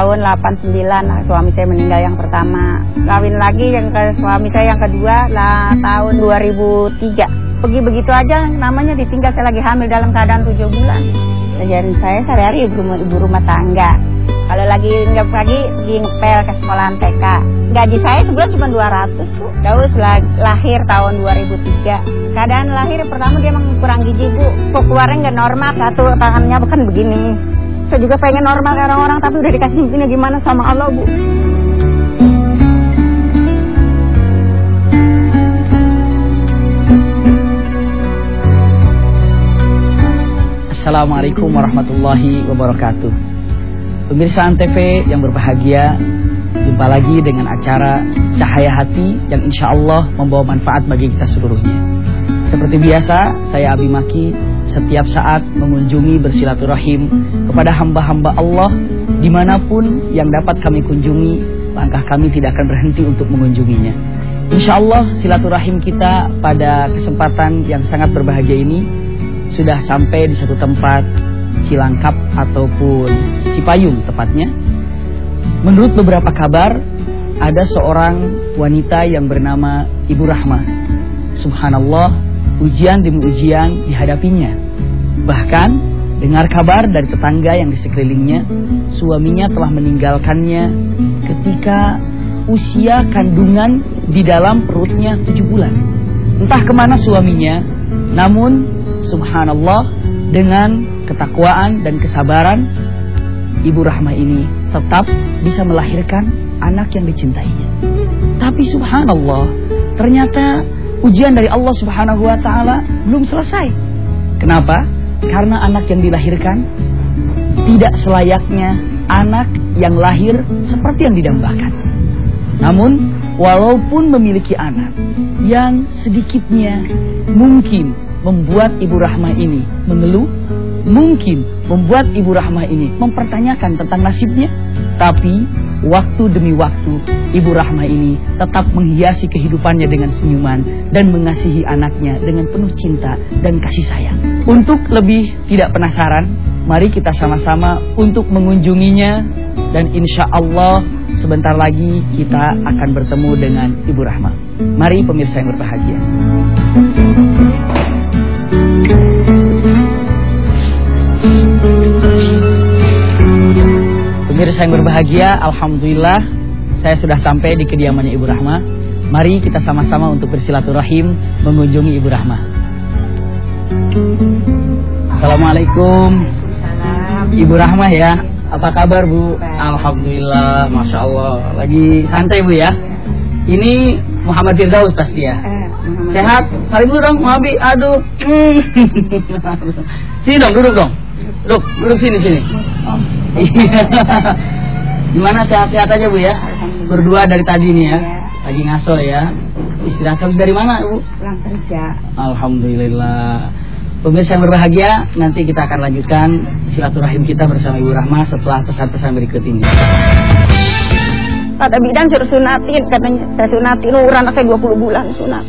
tahun 89 suami saya meninggal yang pertama. Kawin lagi yang ke suami saya yang kedua lah tahun 2003. Pergi begitu aja namanya ditinggal saya lagi hamil dalam keadaan 7 bulan. Jadi saya sehari-hari ibu, ibu rumah tangga. Kalau lagi nggak pagi pergi ngepel ke sekolahan TK. Gaji saya sebulan cuma 200 bu. Terus lahir tahun 2003. Keadaan lahir pertama dia memang kurang gizi bu. Kok nggak normal satu tangannya bukan begini. Saya juga pengen normal kayak orang-orang tapi udah dikasih begini gimana sama Allah bu. Assalamualaikum warahmatullahi wabarakatuh Pemirsa Antv yang berbahagia Jumpa lagi dengan acara Cahaya Hati Yang insya Allah membawa manfaat bagi kita seluruhnya Seperti biasa saya Abi Maki Setiap saat mengunjungi bersilaturahim Kepada hamba-hamba Allah Di mana pun yang dapat kami kunjungi Langkah kami tidak akan berhenti untuk mengunjunginya Insya Allah silaturahim kita pada kesempatan yang sangat berbahagia ini sudah sampai di satu tempat Cilangkap ataupun Cipayung tepatnya. Menurut beberapa kabar, ada seorang wanita yang bernama Ibu Rahma. Subhanallah, ujian demi ujian dihadapinya. Bahkan, dengar kabar dari tetangga yang di sekelilingnya, suaminya telah meninggalkannya ketika usia kandungan di dalam perutnya tujuh bulan. Entah ke mana suaminya, namun subhanallah dengan ketakwaan dan kesabaran Ibu Rahmah ini tetap bisa melahirkan anak yang dicintainya. Tapi subhanallah, ternyata ujian dari Allah Subhanahu wa taala belum selesai. Kenapa? Karena anak yang dilahirkan tidak selayaknya anak yang lahir seperti yang didambakan. Namun, walaupun memiliki anak yang sedikitnya mungkin membuat Ibu Rahma ini mengeluh, mungkin membuat Ibu Rahma ini mempertanyakan tentang nasibnya, tapi waktu demi waktu Ibu Rahma ini tetap menghiasi kehidupannya dengan senyuman dan mengasihi anaknya dengan penuh cinta dan kasih sayang. Untuk lebih tidak penasaran, mari kita sama-sama untuk mengunjunginya dan insya Allah sebentar lagi kita akan bertemu dengan Ibu Rahma. Mari pemirsa yang berbahagia. Pemirsa yang berbahagia, Alhamdulillah saya sudah sampai di kediamannya Ibu Rahma. Mari kita sama-sama untuk bersilaturahim mengunjungi Ibu Rahma. Assalamualaikum. Ibu Rahma ya, apa kabar Bu? Alhamdulillah, Masya Allah. Lagi santai Bu ya? Ini Muhammad Firdaus pasti ya? Eh, Sehat? Salim dulu dong, Abi. Aduh. sini dong, duduk dong. Duduk, duduk sini sini. Iya. Gimana sehat-sehat aja Bu ya? Berdua dari tadi nih ya. Iya. Lagi ngaso ya. Istirahat dari mana Bu? Pulang kerja. Alhamdulillah. Pemirsa yang berbahagia, nanti kita akan lanjutkan silaturahim kita bersama Ibu Rahma setelah pesan-pesan berikut ini. Kata bidan suruh sunatin katanya. Saya sunatin ukuran saya 20 bulan sunat.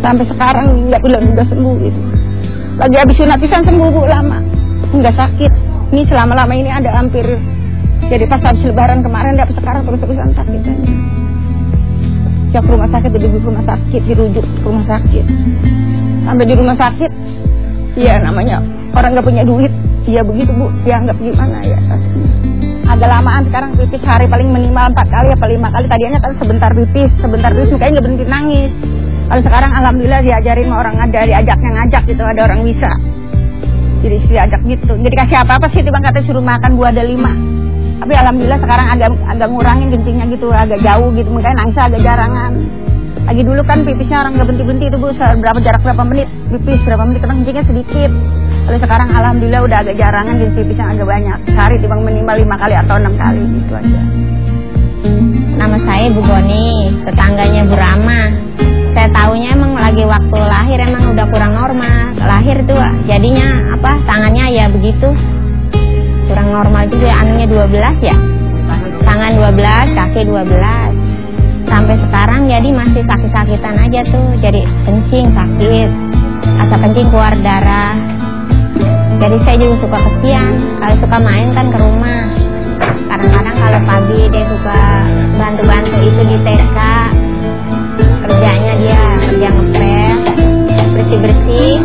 Sampai sekarang nggak bilang udah sembuh gitu. Lagi habis sunat pisan sembuh bu lama. Nggak sakit. Ini selama-lama ini ada hampir jadi pas habis lebaran kemarin tapi sekarang terus-terusan sakit aja. Ya ke rumah sakit, di rumah sakit, dirujuk ke rumah sakit. Sampai di rumah sakit, ya namanya orang nggak punya duit, ya begitu bu, ya nggak gimana ya? Pastinya agak lamaan sekarang pipis hari paling minimal empat kali apa lima kali. Tadinya kan sebentar pipis sebentar pipis kayaknya nggak berhenti nangis. Kalau sekarang alhamdulillah diajarin sama orang ada diajaknya ngajak gitu ada orang bisa jadi diajak gitu. Jadi kasih apa apa sih tiba kata suruh makan buah ada lima. Tapi alhamdulillah sekarang agak agak ngurangin kencingnya gitu agak jauh gitu. Makanya nangis agak jarangan. Lagi dulu kan pipisnya orang nggak berhenti berhenti itu bu berapa jarak berapa menit? Pipis berapa menit? Karena kencingnya sedikit. Kalau sekarang alhamdulillah udah agak jarangan di pipisnya agak banyak. Sehari timbang minimal lima kali atau enam kali gitu aja. Nama saya Bu Goni tetangganya Bu Rama. Saya tahunya emang lagi waktu lahir emang udah kurang normal. Lahir ya begitu kurang normal juga anaknya 12 ya tangan 12 kaki 12 sampai sekarang jadi masih sakit-sakitan aja tuh jadi kencing sakit asap kencing keluar darah Jadi saya juga suka kesian. Kalau suka main kan ke rumah. Kadang-kadang kalau pagi dia suka bantu-bantu itu di TK. Kerjanya dia kerja ngepel, bersih-bersih.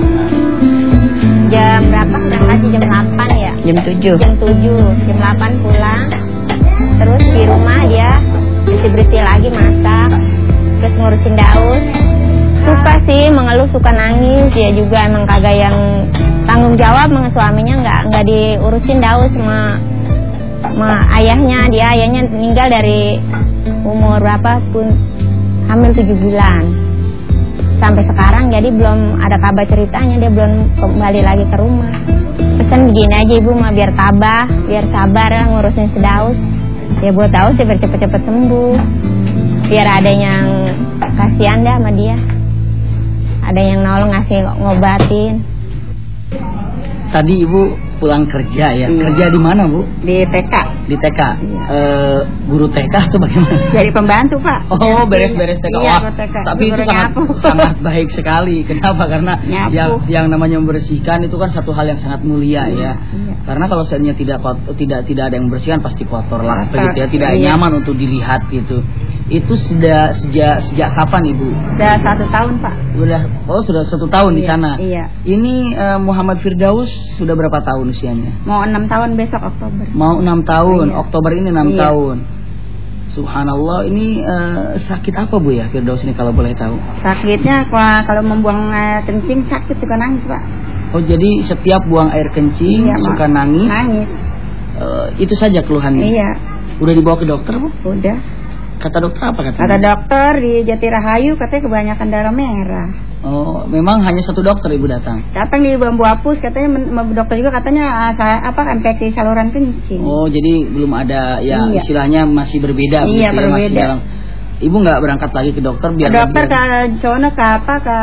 Jam berapa? Jam kasih jam 8 ya? Jam 7. Jam 7, jam 8 pulang. Terus di rumah dia bersih-bersih lagi masak. Terus ngurusin daun. Suka sih mengeluh suka nangis dia juga emang kagak yang tanggung jawab sama suaminya nggak nggak diurusin daun sama sama ayahnya dia ayahnya meninggal dari umur berapa pun hamil tujuh bulan sampai sekarang jadi belum ada kabar ceritanya dia belum kembali lagi ke rumah pesan begini aja ibu mah biar tabah biar sabar ya ngurusin sedaus ya buat tahu sih biar cepet-cepet sembuh. Biar ada yang kasihan dah sama dia. Ada yang nolong ngasih ngobatin. Tadi ibu pulang kerja ya. Iya. Kerja di mana bu? Di TK. Di TK. Iya. Eh, guru TK atau bagaimana? Jadi pembantu, Pak. Oh beres-beres TK. Iya, Wah, TK. tapi itu sangat nyapu. sangat baik sekali. Kenapa? Karena Nyapu. yang yang namanya membersihkan itu kan satu hal yang sangat mulia ya. Iya. Karena kalau seandainya tidak tidak tidak ada yang membersihkan pasti kotor lah, begitu ya. Tidak Iya. nyaman untuk dilihat gitu. Itu sejak sejak sejak kapan ibu? Sudah satu tahun, Pak. Udah oh sudah satu tahun di Iya, sana. iya. Ini eh, Muhammad Firdaus sudah berapa tahun usianya? Mau enam tahun besok Oktober. Mau enam tahun, Iya. Oktober ini enam Iya. tahun. Subhanallah, ini eh, sakit apa bu ya Firdaus ini kalau boleh tahu? Sakitnya kalau kalau membuang air kencing sakit suka nangis, Pak. Oh jadi setiap buang air kencing Iya, suka nangis, Nangis. Eh, itu saja keluhannya. Iya, Udah dibawa ke dokter bu? udah. Kata dokter apa katanya? Kata dokter di Jatirahayu katanya kebanyakan darah merah. Oh memang hanya satu dokter ibu datang. Datang di bambu apus katanya dokter juga katanya ah, saya apa infeksi saluran kencing. Oh jadi belum ada ya Iya. istilahnya masih berbeda Iya, ya, masih berbeda. dalam. Ibu nggak berangkat lagi ke dokter biar dokter ke sono ke apa ke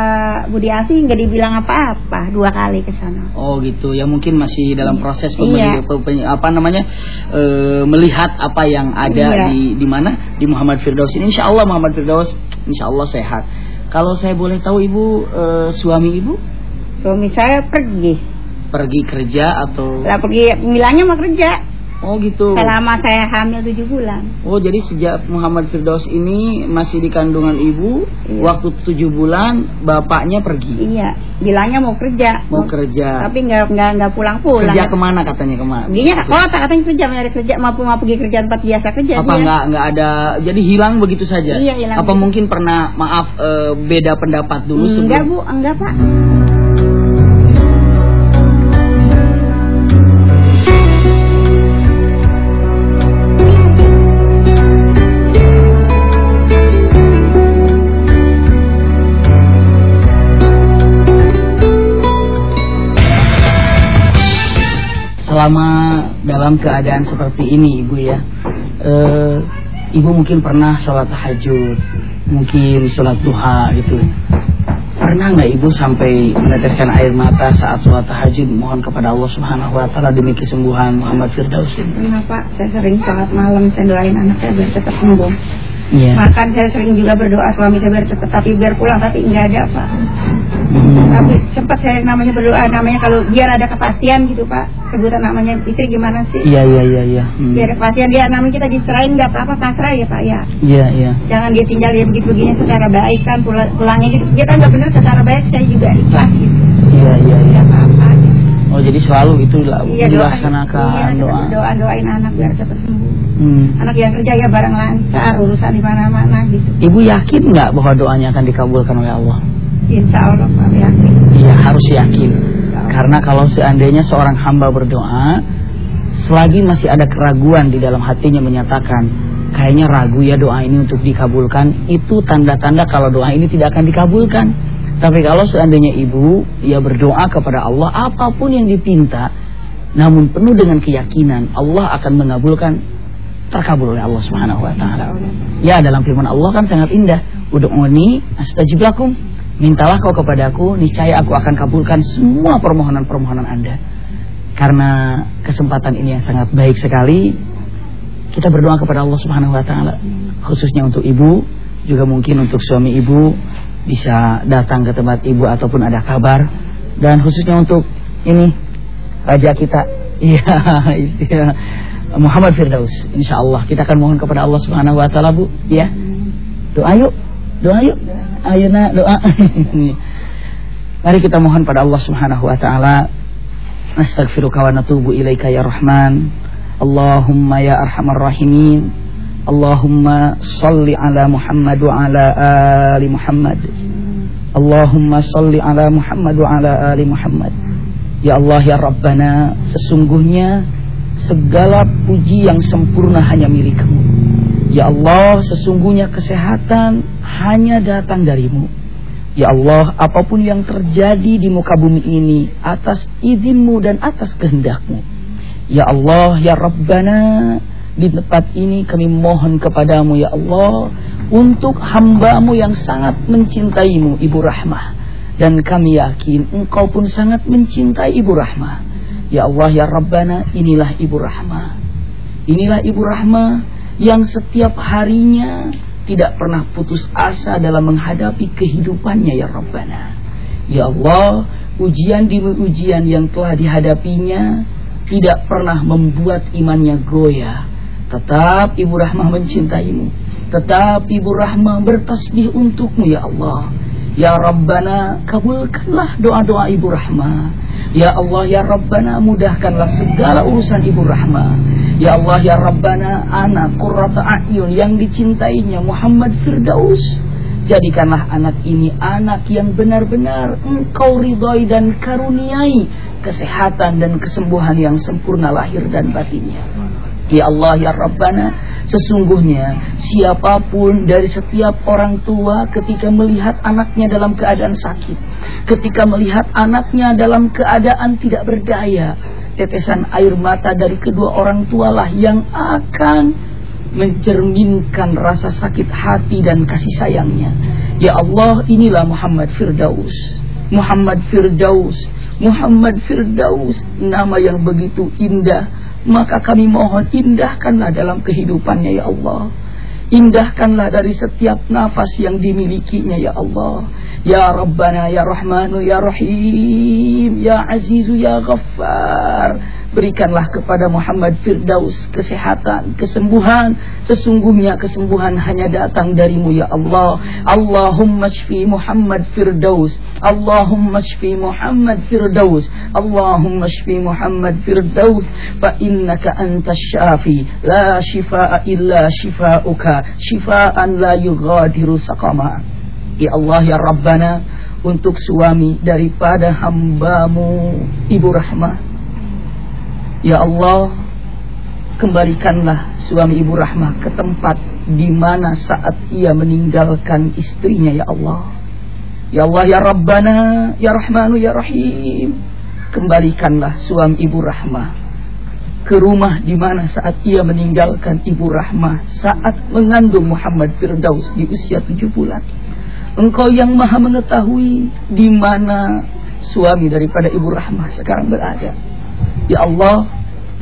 Budi Asi nggak dibilang apa-apa dua kali ke sana. Oh gitu ya mungkin masih dalam proses Iya. pe- pe- apa namanya eh, melihat apa yang Iya. ada di di mana di Muhammad Firdaus ini Insya Allah Muhammad Firdaus Insya Allah sehat. Kalau saya boleh tahu ibu eh, suami ibu Suami saya pergi. pergi kerja atau Lah pergi bilangnya mau kerja. Oh gitu. Selama saya hamil tujuh bulan. Oh jadi sejak Muhammad Firdaus ini masih di kandungan ibu Iya. waktu tujuh bulan bapaknya pergi Iya, bilangnya mau kerja. mau kerja. Tapi nggak nggak nggak pulang-pulang. Kerja ke mana katanya ke mana? Perginya ke kota katanya kerja mencari kerja mau mau pergi kerja tempat biasa kerja. apa dia. nggak nggak ada jadi hilang begitu saja Iya, hilang apa begitu. mungkin pernah maaf eh, beda pendapat dulu Enggak sebelum bu, enggak pak. Dalam keadaan seperti ini ibu ya eh, ibu mungkin pernah sholat tahajud mungkin sholat duha gitu pernah nggak ibu sampai meneteskan air mata saat sholat tahajud mohon kepada Allah Subhanahu Wa Taala demi kesembuhan Muhammad Firdaus ini Pernah pak, saya sering sholat malam saya doain anak saya biar cepat sembuh. Iya. Bahkan saya sering juga berdoa suami saya biar cepat tapi biar pulang tapi enggak ada pak. Tapi sempat saya namanya berdoa namanya kalau biar ada kepastian gitu pak. Sebutan namanya istri gimana sih? Iya iya iya iya. Hmm. Biar ada kepastian dia namanya kita diserahin nggak apa-apa pasrah ya pak ya. Iya iya. Jangan dia tinggal dia begitu begini secara baik kan pulang, pulangnya gitu. Dia kan nggak benar secara baik saya juga ikhlas gitu. Iya iya iya. Apa-apa. Oh jadi selalu itu lah Iya doa, dilaksanakan iya, doa. doa doain anak biar cepat sembuh. Hmm. Anak yang kerja ya barang lancar urusan di mana-mana gitu. Ibu yakin nggak bahwa doanya akan dikabulkan oleh Allah? Insya Allah Pak yakin. Iya harus yakin. Karena kalau seandainya seorang hamba berdoa, selagi masih ada keraguan di dalam hatinya menyatakan, kayaknya ragu ya doa ini untuk dikabulkan, itu tanda-tanda kalau doa ini tidak akan dikabulkan. Tapi kalau seandainya ibu, ya berdoa kepada Allah apa pun yang dipinta, namun penuh dengan keyakinan Allah akan mengabulkan terkabul oleh Allah Subhanahu wa taala. Ya dalam firman Allah kan sangat indah. Ud'uni astajib lakum. Mintalah kau kepadaku, niscaya aku akan kabulkan semua permohonan-permohonan Anda. Karena kesempatan ini yang sangat baik sekali, kita berdoa kepada Allah Subhanahu wa taala, khususnya untuk ibu, juga mungkin untuk suami ibu bisa datang ke tempat ibu ataupun ada kabar dan khususnya untuk ini raja kita. Iya, istilah Muhammad Firdaus. Insya Allah kita akan mohon kepada Allah Subhanahu Wa Taala bu, ya. Doa yuk, doa yuk. Ayo nak doa. Mari kita mohon pada Allah Subhanahu Wa Taala. Nastaghfiruka wa natubu ilaika ya Rahman. Allahumma ya arhamar rahimin. Allahumma salli ala Muhammad wa ala ali Muhammad. Allahumma salli ala Muhammad wa ala ali Muhammad. Ya Allah ya Rabbana, sesungguhnya segala puji yang sempurna hanya milikmu. Ya Allah, sesungguhnya kesehatan hanya datang darimu. Ya Allah, apa pun yang terjadi di muka bumi ini atas izinmu dan atas kehendakmu. Ya Allah, ya Rabbana, di tempat ini kami mohon kepadamu ya Allah untuk hambamu yang sangat mencintaimu Ibu Rahmah. Dan kami yakin engkau pun sangat mencintai Ibu Rahmah. Ya Allah ya Rabbana inilah Ibu Rahmah. Inilah Ibu Rahmah yang setiap harinya tidak pernah putus asa dalam menghadapi kehidupannya ya Rabbana. Ya Allah, ujian demi ujian yang telah dihadapinya tidak pernah membuat imannya goyah. Tetap Ibu Rahmah mencintaimu. Tetap Ibu Rahmah bertasbih untukmu ya Allah. Ya Rabbana kabulkanlah doa-doa Ibu Rahmah Ya Allah ya Rabbana mudahkanlah segala urusan Ibu Rahmah Ya Allah ya Rabbana anak kurrata a'yun yang dicintainya Muhammad Firdaus. Jadikanlah anak ini anak yang benar-benar engkau ridhoi dan karuniai Kesehatan dan kesembuhan yang sempurna lahir dan batinnya. Ya Allah ya Rabbana Sesungguhnya siapa pun dari setiap orang tua ketika melihat anaknya dalam keadaan sakit Ketika melihat anaknya dalam keadaan tidak berdaya Tetesan air mata dari kedua orang tualah yang akan mencerminkan rasa sakit hati dan kasih sayangnya. Ya Allah inilah Muhammad Firdaus. Muhammad Firdaus. Muhammad Firdaus Nama yang begitu indah maka kami mohon indahkanlah dalam kehidupannya ya Allah. Indahkanlah dari setiap nafas yang dimilikinya ya Allah. Ya Rabbana ya Rahmanu ya Rahim ya Azizu ya Ghaffar. Berikanlah kepada Muhammad Firdaus kesehatan, kesembuhan. Sesungguhnya kesembuhan hanya datang darimu ya Allah. Allahumma shfi Muhammad Firdaus. Allahumma shfi Muhammad Firdaus. Allahumma shfi Muhammad Firdaus. Fa innaka antas syafi. La shifaa illa shifauka. Shifaan la yughadiru saqama. Ya Allah ya Rabbana. Untuk suami daripada hambamu Ibu Rahmah Ya Allah, kembalikanlah suami Ibu Rahmah ke tempat di mana saat ia meninggalkan istrinya ya Allah. Ya Allah ya Rabbana, ya Rahmanu ya Rahim. Kembalikanlah suami Ibu Rahmah ke rumah di mana saat ia meninggalkan Ibu Rahmah saat mengandung Muhammad Firdaus di usia tujuh bulan. Engkau yang maha mengetahui di mana suami daripada Ibu Rahmah sekarang berada. Ya Allah,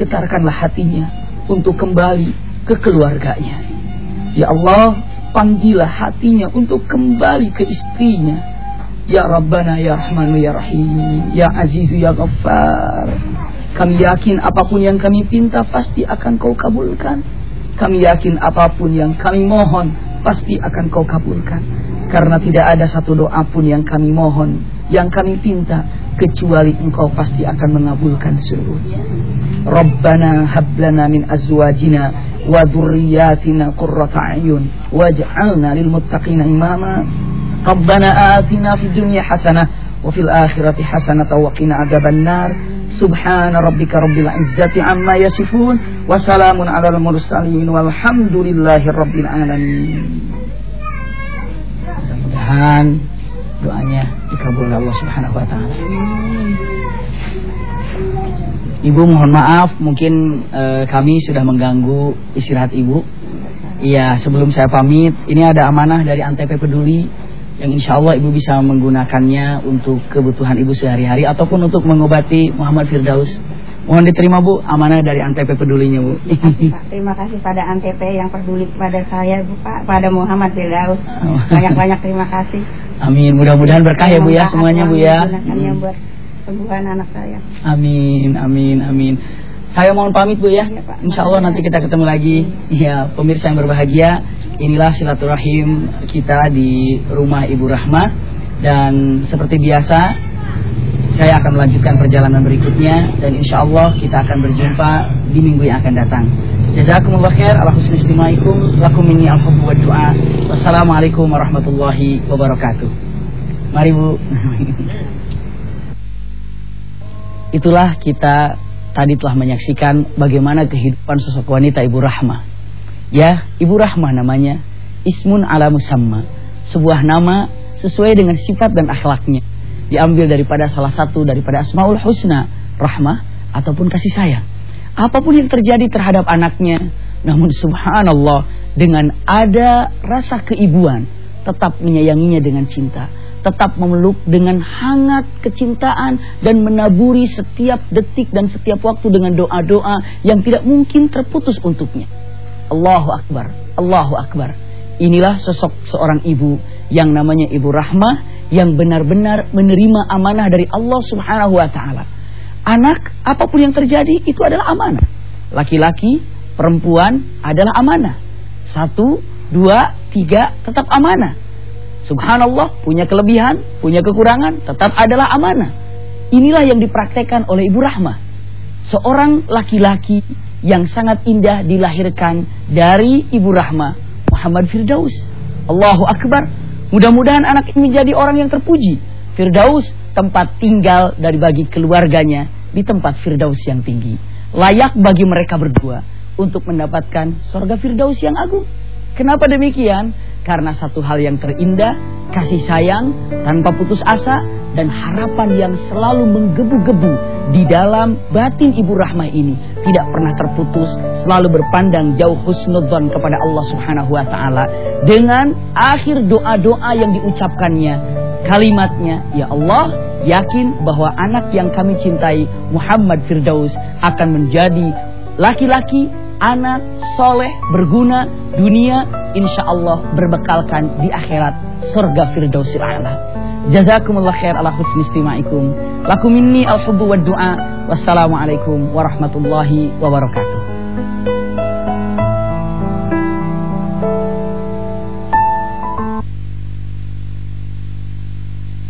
getarkanlah hatinya untuk kembali ke keluarganya. Ya Allah, panggillah hatinya untuk kembali ke istrinya. Ya Rabbana, Ya Rahmanu, Ya Rahim, Ya Azizu, Ya Ghaffar. Kami yakin apa pun yang kami pinta pasti akan kau kabulkan. Kami yakin apa pun yang kami mohon pasti akan kau kabulkan. Karena tidak ada satu doa pun yang kami mohon, yang kami pinta kecuali engkau pasti akan mengabulkan seluruhnya. Rabbana hablana min azwajina wa dhurriyyatina qurrata a'yun waj'alna lil muttaqina imama. Rabbana atina fid dunya hasanah wa fil akhirati hasanah wa qina adzaban nar. Subhana rabbika rabbil izzati amma yasifun wa salamun alal mursalin walhamdulillahi rabbil alamin. Mudah-mudahan doanya dikabulkan Allah Subhanahu wa taala. Ibu mohon maaf mungkin uh, kami sudah mengganggu istirahat Ibu. Iya, sebelum saya pamit, ini ada amanah dari Antv Peduli yang insya Allah Ibu bisa menggunakannya untuk kebutuhan Ibu sehari-hari ataupun untuk mengobati Muhammad Firdaus. Mohon diterima Bu, amanah dari Antv Pedulinya Bu. Terima kasih pada Antv yang peduli kepada saya Bu Pak, pada Muhammad Firdaus. Banyak-banyak terima kasih. Amin, mudah-mudahan berkah ya Bu ya semuanya Bu ya. Hmm. buat kesembuhan anak saya. Amin, amin, amin. Saya mohon pamit Bu ya. Iya, Pak. Insya Allah nanti kita ketemu lagi. Ya, pemirsa yang berbahagia, inilah silaturahim kita di rumah Ibu Rahma dan seperti biasa saya akan melanjutkan perjalanan berikutnya dan insya Allah kita akan berjumpa di minggu yang akan datang. Jazakumullah khair ala husni istimaikum lakum minni al wa du'a. Wassalamualaikum warahmatullahi wabarakatuh. Mari Bu. Itulah kita tadi telah menyaksikan bagaimana kehidupan sosok wanita Ibu Rahmah. Ya, Ibu Rahmah namanya Ismun ala musamma. Sebuah nama sesuai dengan sifat dan akhlaknya. Diambil daripada salah satu daripada Asmaul Husna, rahmah ataupun kasih sayang. Apa pun yang terjadi terhadap anaknya, namun subhanallah dengan ada rasa keibuan, tetap menyayanginya dengan cinta tetap memeluk dengan hangat kecintaan dan menaburi setiap detik dan setiap waktu dengan doa-doa yang tidak mungkin terputus untuknya. Allahu Akbar, Allahu Akbar. Inilah sosok seorang ibu yang namanya Ibu Rahmah yang benar-benar menerima amanah dari Allah Subhanahu wa taala. Anak apa pun yang terjadi itu adalah amanah. Laki-laki, perempuan adalah amanah. Satu, dua, tiga tetap amanah. Subhanallah, punya kelebihan, punya kekurangan, tetap adalah amanah. Inilah yang dipraktekkan oleh Ibu Rahmah. Seorang laki-laki yang sangat indah dilahirkan dari Ibu Rahmah, Muhammad Firdaus. Allahu Akbar. Mudah-mudahan anak ini menjadi orang yang terpuji. Firdaus tempat tinggal dari bagi keluarganya di tempat Firdaus yang tinggi. Layak bagi mereka berdua untuk mendapatkan sorga Firdaus yang agung. Kenapa demikian? Karena satu hal yang terindah, kasih sayang tanpa putus asa dan harapan yang selalu menggebu-gebu di dalam batin Ibu Rahmah ini tidak pernah terputus, selalu berpandang jauh husnudzon kepada Allah Subhanahu wa taala dengan akhir doa-doa yang diucapkannya. Kalimatnya, ya Allah, yakin bahwa anak yang kami cintai Muhammad Firdaus akan menjadi laki-laki anak soleh berguna dunia insya Allah berbekalkan di akhirat surga firdausil jazakumullah khair ala husni istimaikum. Lakum minni al hubbu wa du'a wassalamualaikum warahmatullahi wabarakatuh